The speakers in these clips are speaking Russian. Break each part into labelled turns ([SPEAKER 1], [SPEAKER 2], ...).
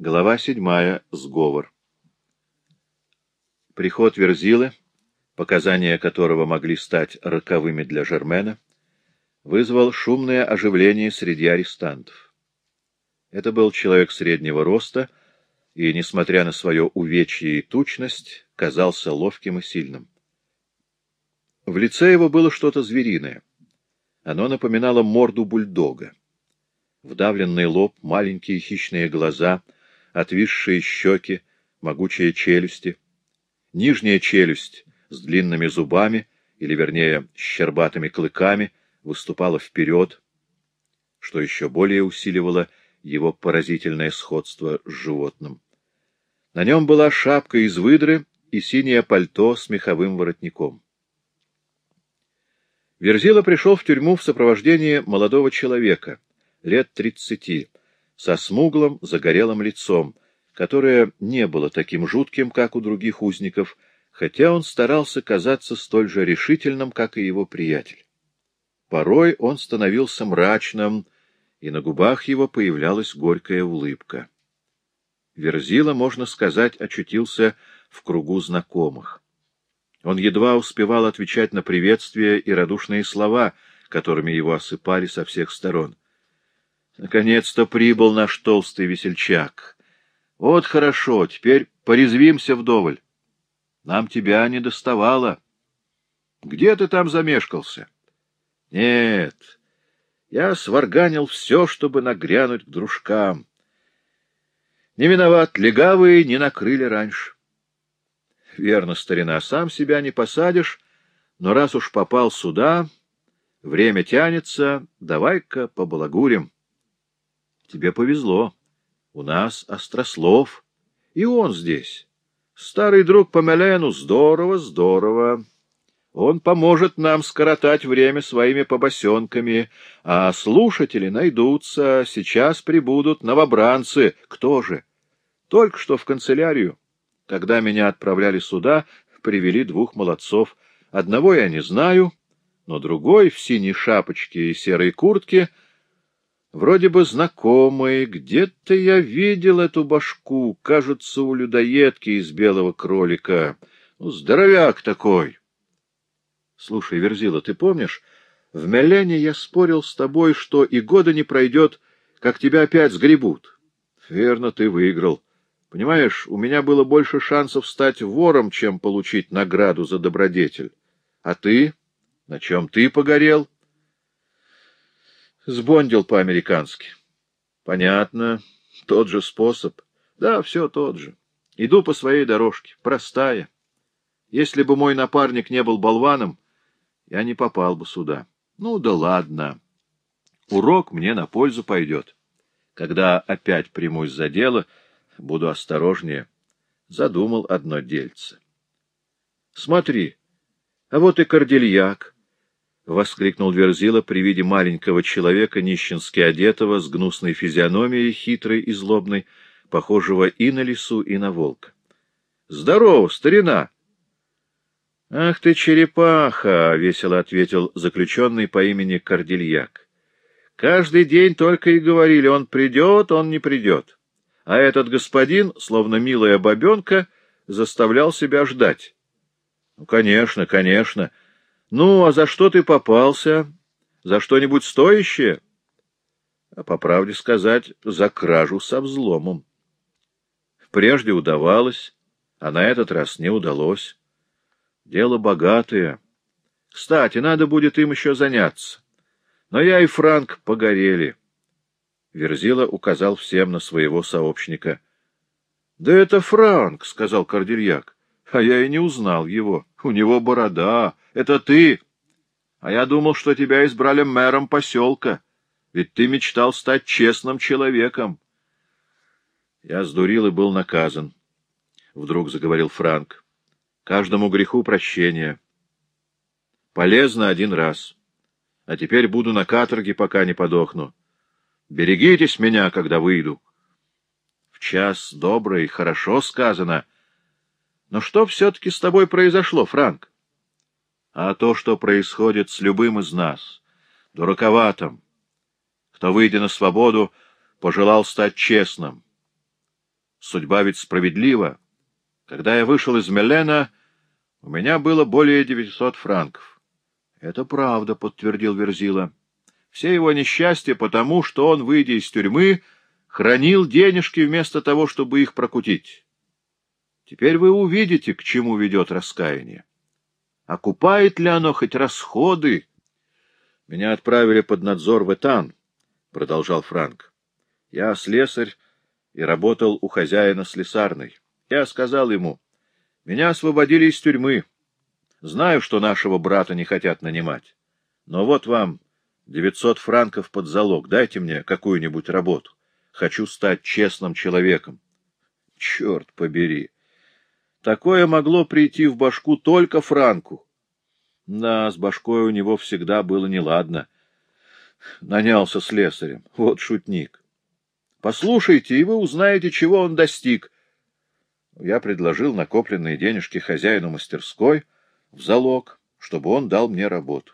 [SPEAKER 1] Глава седьмая. Сговор. Приход Верзилы, показания которого могли стать роковыми для Жермена, вызвал шумное оживление среди арестантов. Это был человек среднего роста и, несмотря на свое увечье и тучность, казался ловким и сильным. В лице его было что-то звериное. Оно напоминало морду бульдога. Вдавленный лоб, маленькие хищные глаза — отвисшие щеки, могучие челюсти. Нижняя челюсть с длинными зубами, или, вернее, щербатыми клыками, выступала вперед, что еще более усиливало его поразительное сходство с животным. На нем была шапка из выдры и синее пальто с меховым воротником. Верзила пришел в тюрьму в сопровождении молодого человека, лет тридцати, со смуглым, загорелым лицом, которое не было таким жутким, как у других узников, хотя он старался казаться столь же решительным, как и его приятель. Порой он становился мрачным, и на губах его появлялась горькая улыбка. Верзила, можно сказать, очутился в кругу знакомых. Он едва успевал отвечать на приветствия и радушные слова, которыми его осыпали со всех сторон. Наконец-то прибыл наш толстый весельчак. Вот хорошо, теперь порезвимся вдоволь. Нам тебя не доставало. Где ты там замешкался? Нет, я сварганил все, чтобы нагрянуть к дружкам. Не виноват, легавые не накрыли раньше. Верно, старина, сам себя не посадишь, но раз уж попал сюда, время тянется, давай-ка побалагурим. Тебе повезло. У нас Острослов. И он здесь. Старый друг по. Здорово, здорово. Он поможет нам скоротать время своими побосенками, а слушатели найдутся, сейчас прибудут новобранцы. Кто же? Только что в канцелярию. Когда меня отправляли сюда, привели двух молодцов. Одного я не знаю, но другой в синей шапочке и серой куртке — Вроде бы знакомый, где-то я видел эту башку, кажется, у людоедки из белого кролика. Ну, здоровяк такой. Слушай, Верзила, ты помнишь, в Мелене я спорил с тобой, что и года не пройдет, как тебя опять сгребут. Верно, ты выиграл. Понимаешь, у меня было больше шансов стать вором, чем получить награду за добродетель. А ты? На чем ты погорел? — Сбондил по-американски. Понятно. Тот же способ. Да, все тот же. Иду по своей дорожке. Простая. Если бы мой напарник не был болваном, я не попал бы сюда. Ну да ладно. Урок мне на пользу пойдет. Когда опять примусь за дело, буду осторожнее. Задумал одно дельце. Смотри, а вот и кордильяк. — воскликнул Верзила при виде маленького человека, нищенски одетого, с гнусной физиономией, хитрой и злобной, похожего и на лису, и на волка. — Здорово, старина! — Ах ты, черепаха! — весело ответил заключенный по имени Кордильяк. — Каждый день только и говорили, он придет, он не придет. А этот господин, словно милая бабенка, заставлял себя ждать. — Ну, конечно, конечно! — ну, а за что ты попался? За что-нибудь стоящее? А по правде сказать, за кражу со взломом. Прежде удавалось, а на этот раз не удалось. Дело богатое. Кстати, надо будет им еще заняться. Но я и Франк погорели. Верзила указал всем на своего сообщника. — Да это Франк, — сказал Кордильяк. — А я и не узнал его. У него борода, это ты. А я думал, что тебя избрали мэром поселка, ведь ты мечтал стать честным человеком. Я сдурил и был наказан, — вдруг заговорил Франк. Каждому греху прощение. Полезно один раз. А теперь буду на каторге, пока не подохну. Берегитесь меня, когда выйду. В час добрый, хорошо сказано. Но что все-таки с тобой произошло, Франк? а то, что происходит с любым из нас, дураковатым, кто, выйдя на свободу, пожелал стать честным. Судьба ведь справедлива. Когда я вышел из Мелена, у меня было более девятисот франков. — Это правда, — подтвердил Верзила. — Все его несчастья потому, что он, выйдя из тюрьмы, хранил денежки вместо того, чтобы их прокутить. Теперь вы увидите, к чему ведет раскаяние. Окупает ли оно хоть расходы? — Меня отправили под надзор в Этан, — продолжал Франк. — Я слесарь и работал у хозяина слесарной. Я сказал ему, — меня освободили из тюрьмы. Знаю, что нашего брата не хотят нанимать. Но вот вам девятьсот франков под залог. Дайте мне какую-нибудь работу. Хочу стать честным человеком. Черт побери! Такое могло прийти в башку только Франку. Да, с башкой у него всегда было неладно. Нанялся слесарем. Вот шутник. Послушайте, и вы узнаете, чего он достиг. Я предложил накопленные денежки хозяину мастерской в залог, чтобы он дал мне работу.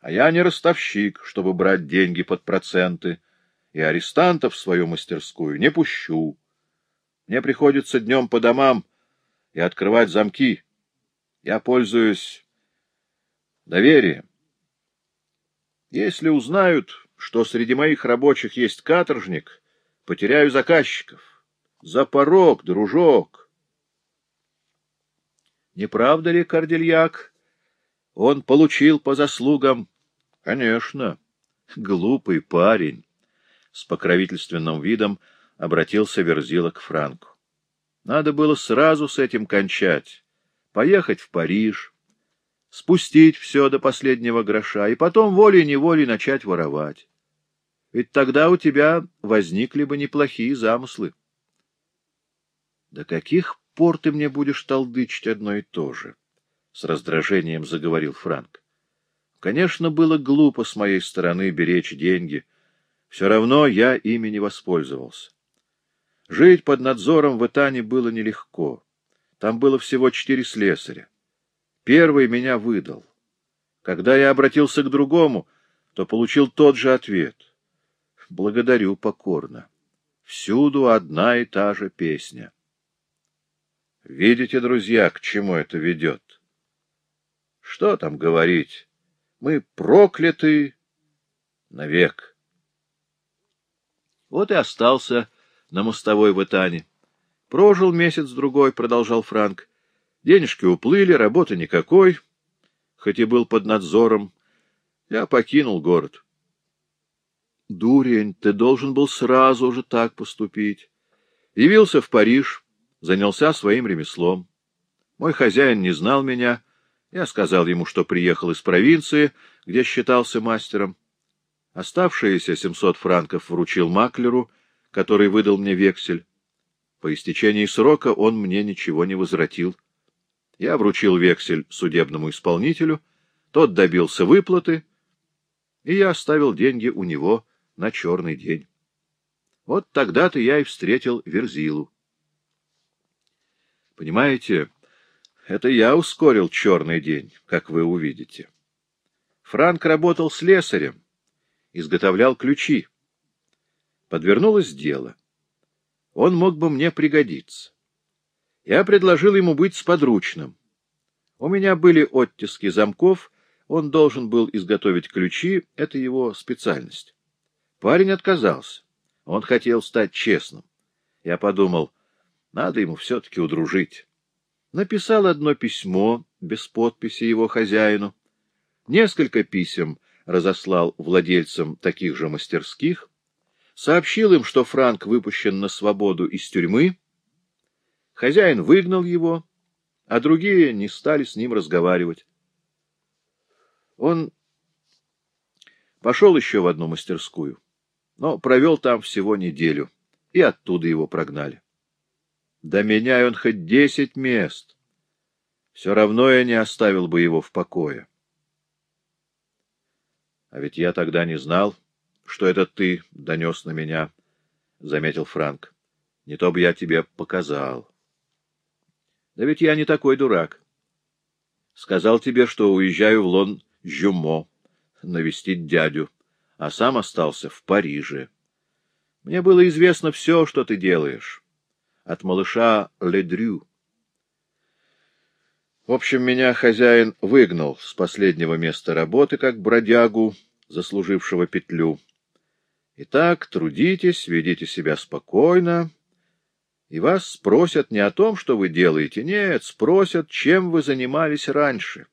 [SPEAKER 1] А я не ростовщик, чтобы брать деньги под проценты, и арестантов в свою мастерскую не пущу. Мне приходится днем по домам и открывать замки. Я пользуюсь доверием. Если узнают, что среди моих рабочих есть каторжник, потеряю заказчиков. За порог, дружок. Не правда ли, Кордельяк? Он получил по заслугам. Конечно, глупый парень. С покровительственным видом обратился Верзила к Франку. Надо было сразу с этим кончать, поехать в Париж, спустить все до последнего гроша и потом волей-неволей начать воровать. Ведь тогда у тебя возникли бы неплохие замыслы. — До каких пор ты мне будешь толдычить одно и то же? — с раздражением заговорил Франк. — Конечно, было глупо с моей стороны беречь деньги. Все равно я ими не воспользовался. Жить под надзором в Итане было нелегко. Там было всего четыре слесаря. Первый меня выдал. Когда я обратился к другому, то получил тот же ответ. Благодарю покорно. Всюду одна и та же песня. Видите, друзья, к чему это ведет? Что там говорить? Мы прокляты навек. Вот и остался на мостовой в Итане. Прожил месяц-другой, — продолжал Франк. Денежки уплыли, работы никакой, хоть и был под надзором. Я покинул город. Дурень, ты должен был сразу же так поступить. Явился в Париж, занялся своим ремеслом. Мой хозяин не знал меня. Я сказал ему, что приехал из провинции, где считался мастером. Оставшиеся семьсот франков вручил маклеру — который выдал мне вексель. По истечении срока он мне ничего не возвратил. Я вручил вексель судебному исполнителю, тот добился выплаты, и я оставил деньги у него на черный день. Вот тогда-то я и встретил Верзилу. Понимаете, это я ускорил черный день, как вы увидите. Франк работал слесарем, изготовлял ключи. Подвернулось дело. Он мог бы мне пригодиться. Я предложил ему быть сподручным. У меня были оттиски замков, он должен был изготовить ключи, это его специальность. Парень отказался. Он хотел стать честным. Я подумал, надо ему все-таки удружить. Написал одно письмо без подписи его хозяину. Несколько писем разослал владельцам таких же мастерских, сообщил им, что Франк выпущен на свободу из тюрьмы. Хозяин выгнал его, а другие не стали с ним разговаривать. Он пошел еще в одну мастерскую, но провел там всего неделю, и оттуда его прогнали. Да меняй он хоть десять мест, все равно я не оставил бы его в покое. А ведь я тогда не знал, что это ты донес на меня, — заметил Франк. — Не то бы я тебе показал. — Да ведь я не такой дурак. Сказал тебе, что уезжаю в Лон-Жюмо навестить дядю, а сам остался в Париже. Мне было известно все, что ты делаешь. от малыша Ледрю. В общем, меня хозяин выгнал с последнего места работы, как бродягу, заслужившего петлю. Итак, трудитесь, ведите себя спокойно, и вас спросят не о том, что вы делаете, нет, спросят, чем вы занимались раньше.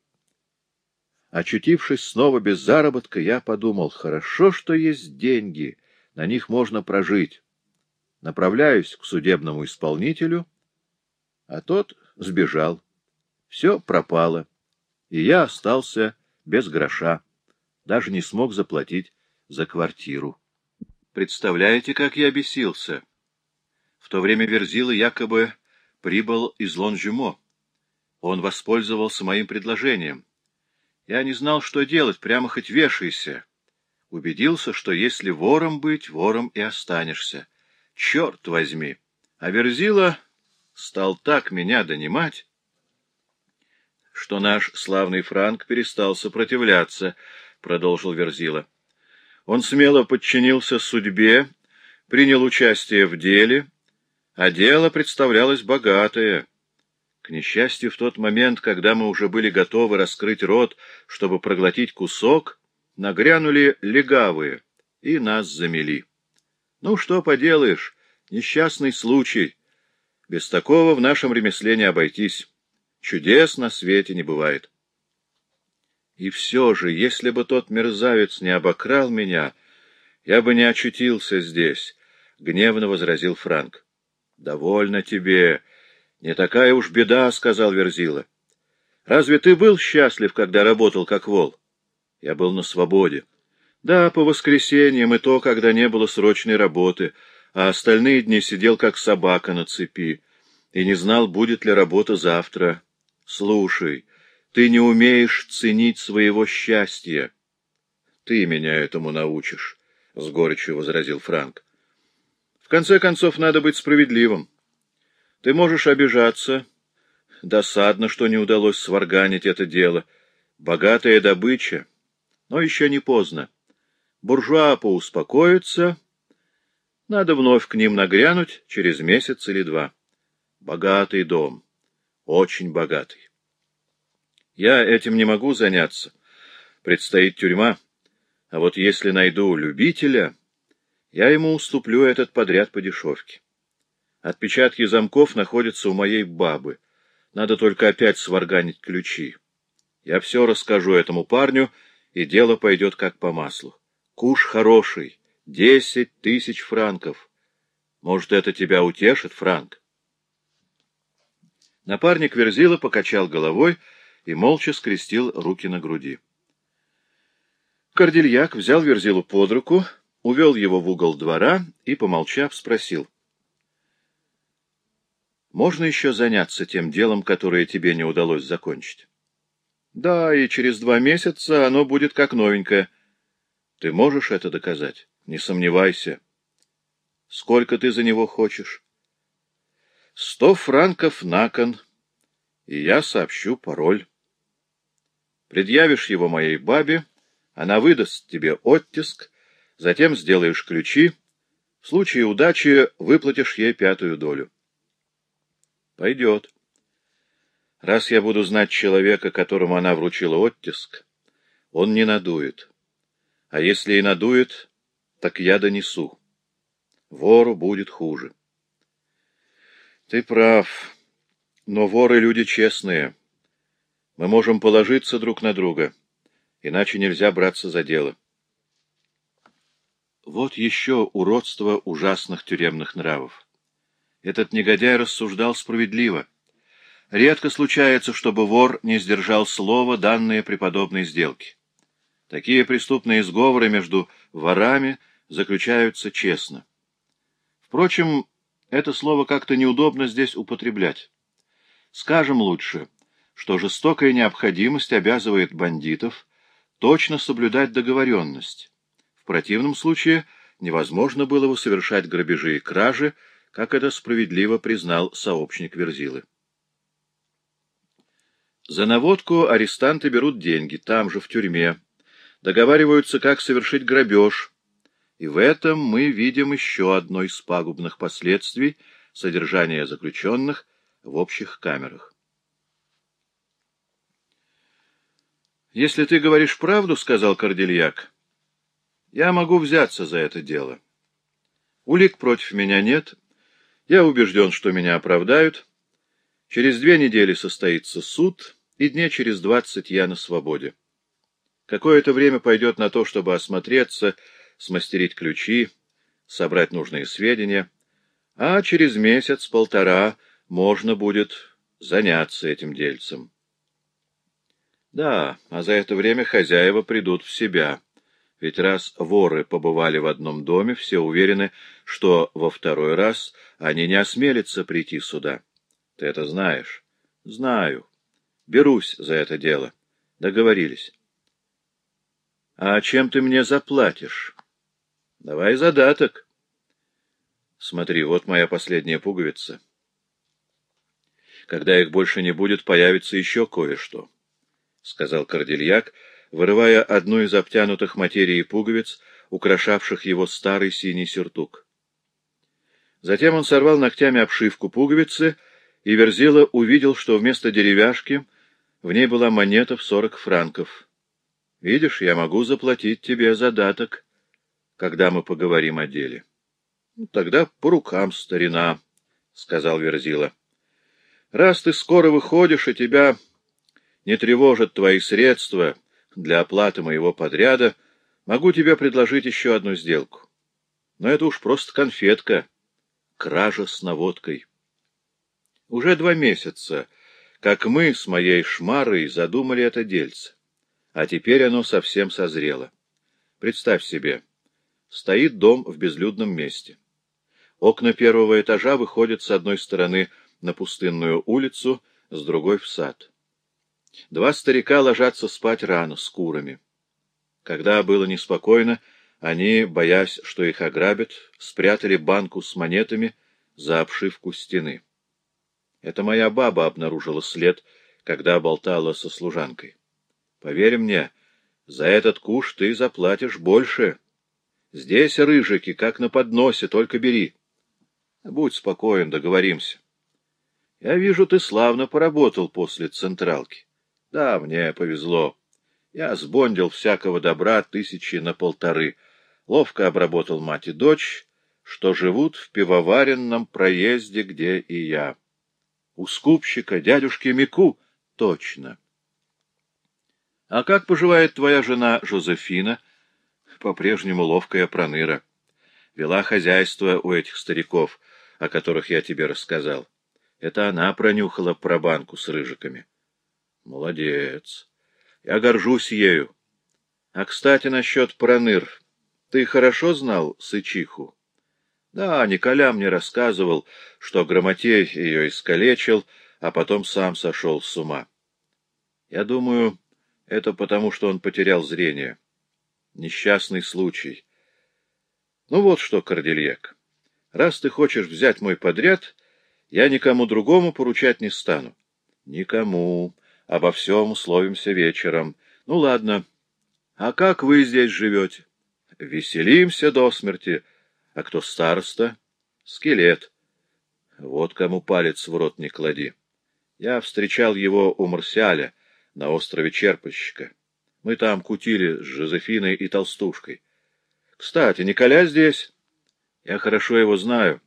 [SPEAKER 1] Очутившись снова без заработка, я подумал, хорошо, что есть деньги, на них можно прожить. Направляюсь к судебному исполнителю, а тот сбежал. Все пропало, и я остался без гроша, даже не смог заплатить за квартиру. Представляете, как я бесился? В то время Верзила якобы прибыл из Лонжюмо. Он воспользовался моим предложением. Я не знал, что делать, прямо хоть вешайся. Убедился, что если вором быть, вором и останешься. Черт возьми! А Верзила стал так меня донимать, что наш славный Франк перестал сопротивляться, — продолжил Верзила. Он смело подчинился судьбе, принял участие в деле, а дело представлялось богатое. К несчастью, в тот момент, когда мы уже были готовы раскрыть рот, чтобы проглотить кусок, нагрянули легавые и нас замели. Ну, что поделаешь, несчастный случай. Без такого в нашем ремесле не обойтись. Чудес на свете не бывает. И все же, если бы тот мерзавец не обокрал меня, я бы не очутился здесь, — гневно возразил Франк. — Довольно тебе. Не такая уж беда, — сказал Верзила. — Разве ты был счастлив, когда работал как вол? Я был на свободе. Да, по воскресеньям и то, когда не было срочной работы, а остальные дни сидел как собака на цепи и не знал, будет ли работа завтра. Слушай, ты не умеешь ценить своего счастья. Ты меня этому научишь, — с горечью возразил Франк. В конце концов, надо быть справедливым. Ты можешь обижаться. Досадно, что не удалось сварганить это дело. Богатая добыча. Но еще не поздно. Буржуа поуспокоятся. Надо вновь к ним нагрянуть через месяц или два. Богатый дом очень богатый. Я этим не могу заняться. Предстоит тюрьма. А вот если найду любителя, я ему уступлю этот подряд по дешевке. Отпечатки замков находятся у моей бабы. Надо только опять сварганить ключи. Я все расскажу этому парню, и дело пойдет как по маслу. Куш хороший. Десять тысяч франков. Может, это тебя утешит, Франк? Напарник Верзила покачал головой и молча скрестил руки на груди. Кордильяк взял Верзилу под руку, увел его в угол двора и, помолчав, спросил. «Можно еще заняться тем делом, которое тебе не удалось закончить?» «Да, и через два месяца оно будет как новенькое. Ты можешь это доказать? Не сомневайся. Сколько ты за него хочешь?» Сто франков на кон, и я сообщу пароль. Предъявишь его моей бабе, она выдаст тебе оттиск, затем сделаешь ключи, в случае удачи выплатишь ей пятую долю. Пойдет. Раз я буду знать человека, которому она вручила оттиск, он не надует. А если и надует, так я донесу. Вору будет хуже. Ты прав, но воры люди честные. Мы можем положиться друг на друга, иначе нельзя браться за дело. Вот еще уродство ужасных тюремных нравов. Этот негодяй рассуждал справедливо. Редко случается, чтобы вор не сдержал слова, данное при подобной сделке. Такие преступные сговоры между ворами заключаются честно. Впрочем, это слово как-то неудобно здесь употреблять. Скажем лучше, что жестокая необходимость обязывает бандитов точно соблюдать договоренность. В противном случае невозможно было бы совершать грабежи и кражи, как это справедливо признал сообщник Верзилы. За наводку арестанты берут деньги, там же, в тюрьме, договариваются, как совершить грабеж, и в этом мы видим еще одно из пагубных последствий содержания заключенных в общих камерах. «Если ты говоришь правду, — сказал Кордельяк, — я могу взяться за это дело. Улик против меня нет, я убежден, что меня оправдают. Через две недели состоится суд, и дней через двадцать я на свободе. Какое-то время пойдет на то, чтобы осмотреться, смастерить ключи, собрать нужные сведения, а через месяц-полтора можно будет заняться этим дельцем. Да, а за это время хозяева придут в себя. Ведь раз воры побывали в одном доме, все уверены, что во второй раз они не осмелятся прийти сюда. Ты это знаешь? Знаю. Берусь за это дело. Договорились. А чем ты мне заплатишь? Давай задаток. Смотри, вот моя последняя пуговица. Когда их больше не будет, появится еще кое-что. — сказал Кордельяк, вырывая одну из обтянутых материей пуговиц, украшавших его старый синий сюртук. Затем он сорвал ногтями обшивку пуговицы, и Верзила увидел, что вместо деревяшки в ней была монета в сорок франков. «Видишь, я могу заплатить тебе задаток, когда мы поговорим о деле». «Ну, «Тогда по рукам, старина», — сказал Верзила. «Раз ты скоро выходишь, и тебя не тревожат твои средства для оплаты моего подряда, могу тебе предложить еще одну сделку. Но это уж просто конфетка, кража с наводкой. Уже два месяца, как мы с моей шмарой задумали это дельце, а теперь оно совсем созрело. Представь себе, стоит дом в безлюдном месте. Окна первого этажа выходят с одной стороны на пустынную улицу, с другой — в сад. Два старика ложатся спать рано, с курами. Когда было неспокойно, они, боясь, что их ограбят, спрятали банку с монетами за обшивку стены. Это моя баба обнаружила след, когда болтала со служанкой. Поверь мне, за этот куш ты заплатишь больше. Здесь рыжики, как на подносе, только бери. Будь спокоен, договоримся. Я вижу, ты славно поработал после централки. Да, мне повезло. Я сбондил всякого добра тысячи на полторы. Ловко обработал мать и дочь, что живут в пивоваренном проезде, где и я. У скупщика, дядюшки Мику, точно. А как поживает твоя жена Жозефина? По-прежнему ловкая проныра. Вела хозяйство у этих стариков, о которых я тебе рассказал. Это она пронюхала про банку с рыжиками. Молодец. Я горжусь ею. А, кстати, насчет проныр. Ты хорошо знал Сычиху? Да, Николя мне рассказывал, что Грамотей ее искалечил, а потом сам сошел с ума. Я думаю, это потому, что он потерял зрение. Несчастный случай. Ну вот что, Кордельек, раз ты хочешь взять мой подряд, я никому другому поручать не стану. Никому. Обо всем условимся вечером. Ну, ладно. А как вы здесь живете? Веселимся до смерти. А кто староста? Скелет. Вот кому палец в рот не клади. Я встречал его у Марсиаля на острове Черпальщика. Мы там кутили с Жозефиной и Толстушкой. Кстати, Николя здесь. Я хорошо его знаю.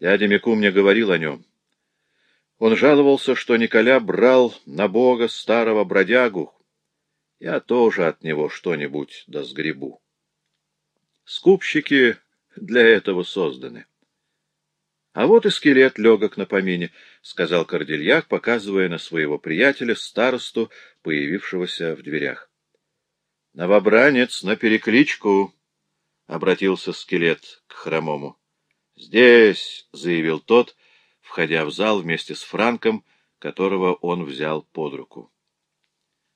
[SPEAKER 1] Дядя Мику мне говорил о нем. Он жаловался, что Николя брал на бога старого бродягу. Я тоже от него что-нибудь да сгребу. Скупщики для этого созданы. А вот и скелет легок на помине, — сказал Кордельяк, показывая на своего приятеля, старосту, появившегося в дверях. — Новобранец на перекличку, — обратился скелет к хромому. — Здесь, — заявил тот, — входя в зал вместе с Франком, которого он взял под руку.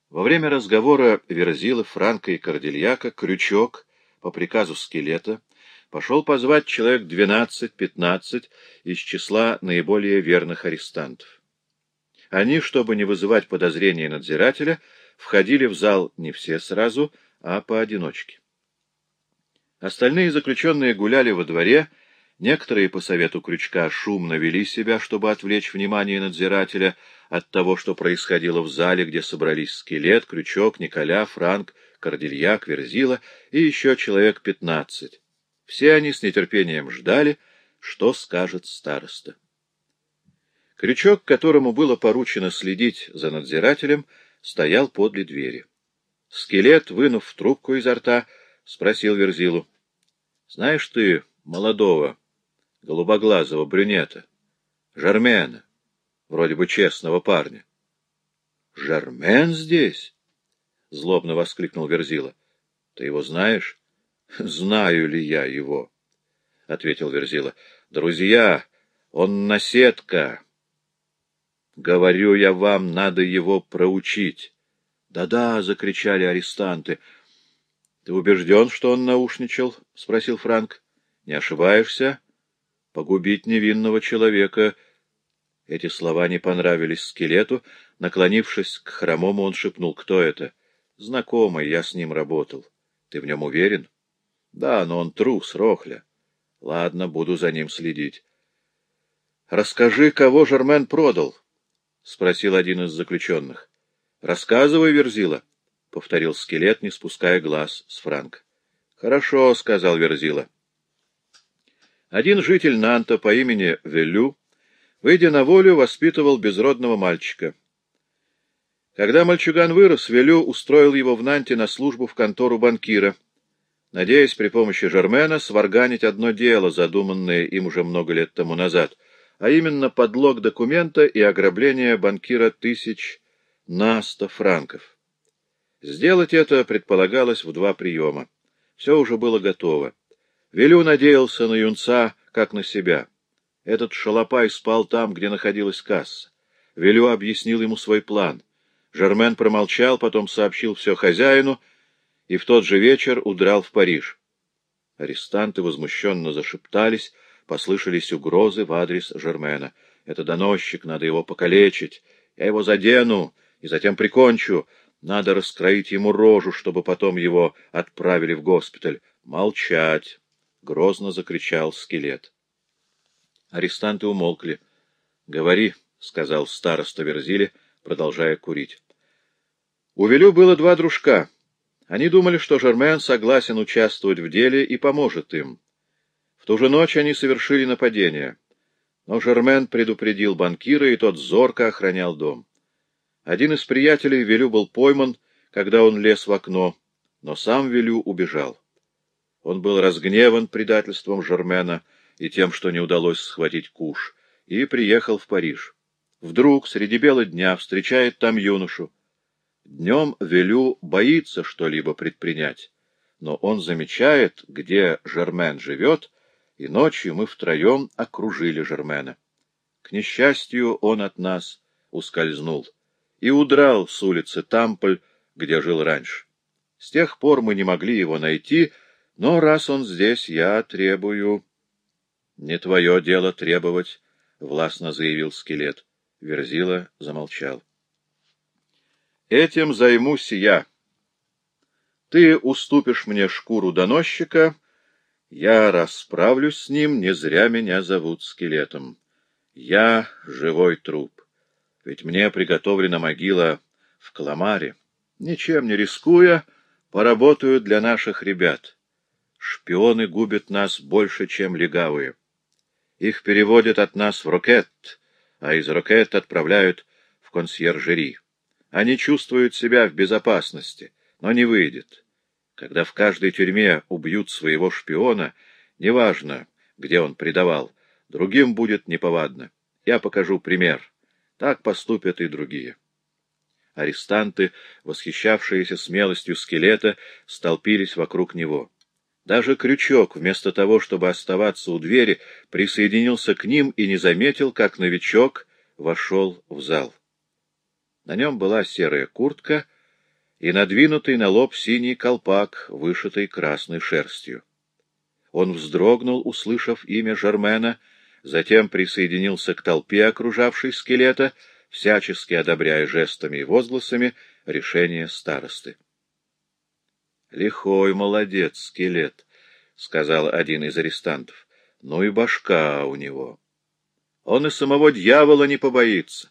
[SPEAKER 1] Во время разговора Верзила, Франка и Кордельяка Крючок, по приказу скелета, пошел позвать человек двенадцать-пятнадцать из числа наиболее верных арестантов. Они, чтобы не вызывать подозрения надзирателя, входили в зал не все сразу, а поодиночке. Остальные заключенные гуляли во дворе, Некоторые по совету Крючка шумно вели себя, чтобы отвлечь внимание надзирателя от того, что происходило в зале, где собрались Скелет, Крючок, Николя, Франк, Кордильяк, Верзила и еще человек пятнадцать. Все они с нетерпением ждали, что скажет староста. Крючок, которому было поручено следить за надзирателем, стоял подле двери. Скелет, вынув трубку изо рта, спросил Верзилу. — Знаешь ты молодого, голубоглазого брюнета, Жармена, вроде бы честного парня? — Жармен здесь? — злобно воскликнул Верзила. — Ты его знаешь? — Знаю ли я его? — ответил Верзила. — Друзья, он наседка. Говорю я вам, надо его проучить. «Да-да!» — закричали арестанты. «Ты убежден, что он наушничал?» — спросил Франк. «Не ошибаешься? Погубить невинного человека...» Эти слова не понравились скелету. Наклонившись к хромому, он шепнул. «Кто это?» «Знакомый, я с ним работал. Ты в нем уверен?» «Да, но он трус, Рохля. Ладно, буду за ним следить». «Расскажи, кого Жермен продал?» — спросил один из заключенных. — Рассказывай, Верзила, — повторил скелет, не спуская глаз с Франк. — Хорошо, — сказал Верзила. Один житель Нанта по имени Велю, выйдя на волю, воспитывал безродного мальчика. Когда мальчуган вырос, Велю устроил его в Нанте на службу в контору банкира, надеясь при помощи Жермена сварганить одно дело, задуманное им уже много лет тому назад, а именно подлог документа и ограбление банкира тысяч на сто франков. Сделать это предполагалось в два приема. Все уже было готово. Велю надеялся на юнца, как на себя. Этот шалопай спал там, где находилась касса. Велю объяснил ему свой план. Жермен промолчал, потом сообщил все хозяину и в тот же вечер удрал в Париж. Арестанты возмущенно зашептались, послышались угрозы в адрес Жермена. «Это доносчик, надо его покалечить. Я его задену, и затем прикончу. Надо раскроить ему рожу, чтобы потом его отправили в госпиталь. Молчать! — грозно закричал скелет. Арестанты умолкли. — Говори, — сказал староста Верзили, продолжая курить. У Велю было два дружка. Они думали, что Жермен согласен участвовать в деле и поможет им. В ту же ночь они совершили нападение. Но Жермен предупредил банкира, и тот зорко охранял дом. Один из приятелей Велю был пойман, когда он лез в окно, но сам Велю убежал. Он был разгневан предательством Жермена и тем, что не удалось схватить куш, и приехал в Париж. Вдруг среди бела дня встречает там юношу. Днем Велю боится что-либо предпринять, но он замечает, где Жермен живет, и ночью мы втроем окружили Жермена. К несчастью, он от нас ускользнул и удрал с улицы Тамполь, где жил раньше. С тех пор мы не могли его найти, но раз он здесь, я требую... — Не твое дело требовать, — властно заявил скелет. Верзила замолчал. — Этим займусь я. Ты уступишь мне шкуру доносчика, я расправлюсь с ним, не зря меня зовут скелетом. Я живой труп ведь мне приготовлена могила в Каламаре. Ничем не рискуя, поработаю для наших ребят. Шпионы губят нас больше, чем легавые. Их переводят от нас в Рокет, а из Рокет отправляют в консьержери. Они чувствуют себя в безопасности, но не выйдет. Когда в каждой тюрьме убьют своего шпиона, неважно, где он предавал, другим будет неповадно. Я покажу пример. Так поступят и другие. Арестанты, восхищавшиеся смелостью скелета, столпились вокруг него. Даже Крючок, вместо того, чтобы оставаться у двери, присоединился к ним и не заметил, как новичок вошел в зал. На нем была серая куртка и надвинутый на лоб синий колпак, вышитый красной шерстью. Он вздрогнул, услышав имя Жермена, затем присоединился к толпе, окружавшей скелета, всячески одобряя жестами и возгласами решение старосты. — Лихой молодец, скелет, — сказал один из арестантов. — Ну и башка у него. Он и самого дьявола не побоится.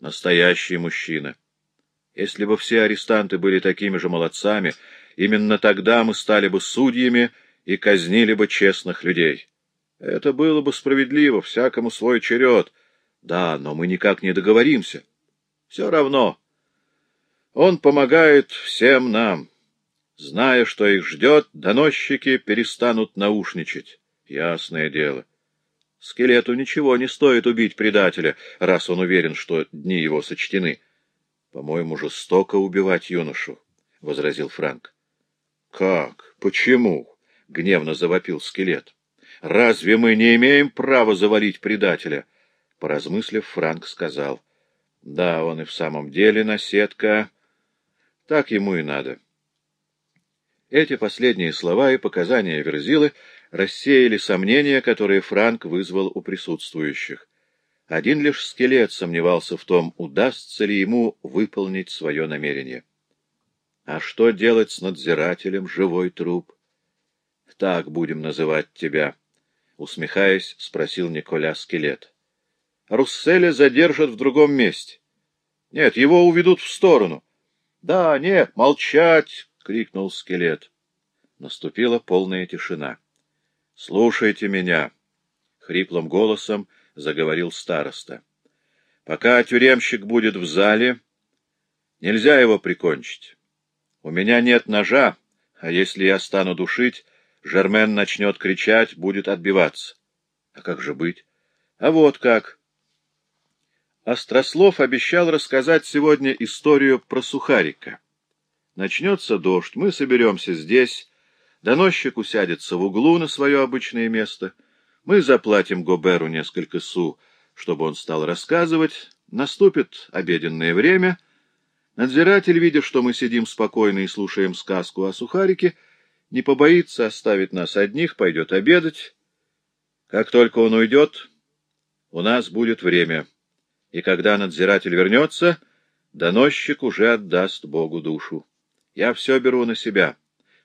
[SPEAKER 1] Настоящий мужчина. Если бы все арестанты были такими же молодцами, именно тогда мы стали бы судьями и казнили бы честных людей. Это было бы справедливо, всякому свой черед. Да, но мы никак не договоримся. Все равно. Он помогает всем нам. Зная, что их ждет, доносчики перестанут наушничать. Ясное дело. Скелету ничего не стоит убить предателя, раз он уверен, что дни его сочтены. — По-моему, жестоко убивать юношу, — возразил Франк. — Как? Почему? — гневно завопил скелет. — Разве мы не имеем права завалить предателя? Поразмыслив, Франк сказал. — Да, он и в самом деле наседка. Так ему и надо. Эти последние слова и показания Верзилы рассеяли сомнения, которые Франк вызвал у присутствующих. Один лишь скелет сомневался в том, удастся ли ему выполнить свое намерение. А что делать с надзирателем, живой труп? Так будем называть тебя, — усмехаясь, спросил Николя скелет. Русселя задержат в другом месте. Нет, его уведут в сторону. Да, нет, молчать, — крикнул скелет. Наступила полная тишина. — Слушайте меня, — хриплым голосом заговорил староста. — Пока тюремщик будет в зале, нельзя его прикончить. У меня нет ножа, а если я стану душить, Жермен начнет кричать, будет отбиваться. А как же быть? А вот как. Острослов обещал рассказать сегодня историю про сухарика. Начнется дождь, мы соберемся здесь, доносчик усядется в углу на свое обычное место, мы заплатим Гоберу несколько су, чтобы он стал рассказывать, наступит обеденное время — Надзиратель, видя, что мы сидим спокойно и слушаем сказку о сухарике, не побоится оставить нас одних, пойдет обедать. Как только он уйдет, у нас будет время, и когда надзиратель вернется, доносчик уже отдаст Богу душу. Я все беру на себя.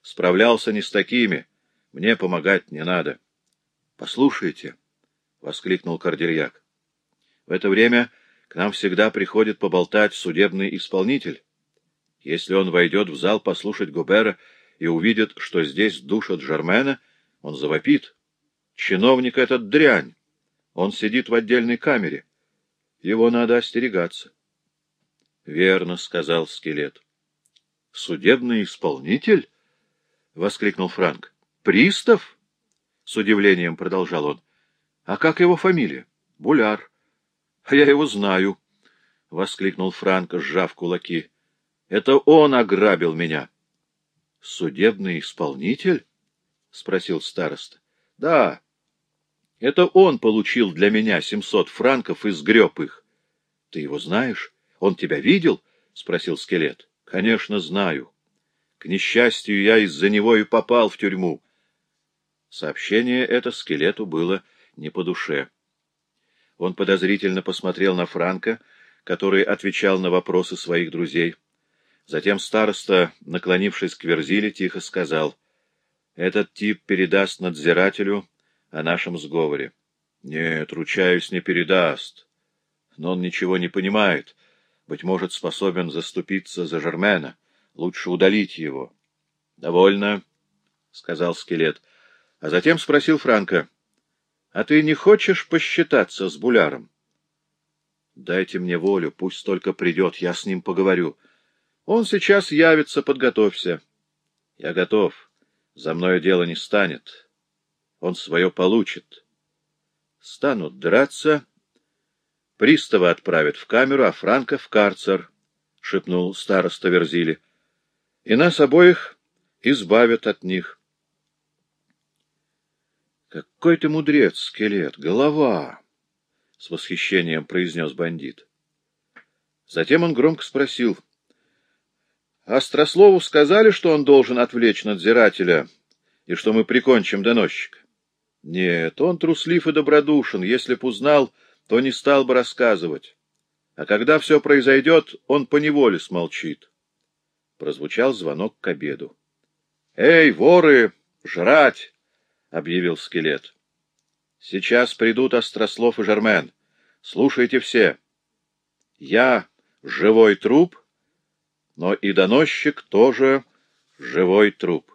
[SPEAKER 1] Справлялся не с такими. Мне помогать не надо. — Послушайте, — воскликнул Кордельяк. В это время к нам всегда приходит поболтать судебный исполнитель. Если он войдет в зал послушать Губера и увидит, что здесь душат Жермена, он завопит. Чиновник этот дрянь. Он сидит в отдельной камере. Его надо остерегаться. — Верно, — сказал скелет. — Судебный исполнитель? — воскликнул Франк. — Пристав? — с удивлением продолжал он. — А как его фамилия? — Буляр. — А я его знаю, — воскликнул Франк, сжав кулаки. — Это он ограбил меня. — Судебный исполнитель? — спросил староста. — Да. Это он получил для меня семьсот франков и сгреб их. — Ты его знаешь? Он тебя видел? — спросил скелет. — Конечно, знаю. К несчастью, я из-за него и попал в тюрьму. Сообщение это скелету было не по душе. Он подозрительно посмотрел на Франка, который отвечал на вопросы своих друзей. Затем староста, наклонившись к Верзиле, тихо сказал, «Этот тип передаст надзирателю о нашем сговоре». «Нет, ручаюсь, не передаст. Но он ничего не понимает. Быть может, способен заступиться за Жермена. Лучше удалить его». «Довольно», — сказал скелет. А затем спросил Франка, а ты не хочешь посчитаться с Буляром? Дайте мне волю, пусть только придет, я с ним поговорю. Он сейчас явится, подготовься. Я готов. За мною дело не станет. Он свое получит. Станут драться. Пристава отправят в камеру, а Франка в карцер, — шепнул староста Верзили. И нас обоих избавят от них. Какой ты мудрец, скелет, голова! — с восхищением произнес бандит. Затем он громко спросил. — Острослову сказали, что он должен отвлечь надзирателя и что мы прикончим доносчика? — Нет, он труслив и добродушен. Если б узнал, то не стал бы рассказывать. А когда все произойдет, он поневоле смолчит. Прозвучал звонок к обеду. — Эй, воры, жрать! — объявил скелет. Сейчас придут Острослов и Жермен. Слушайте все. Я живой труп, но и доносчик тоже живой труп.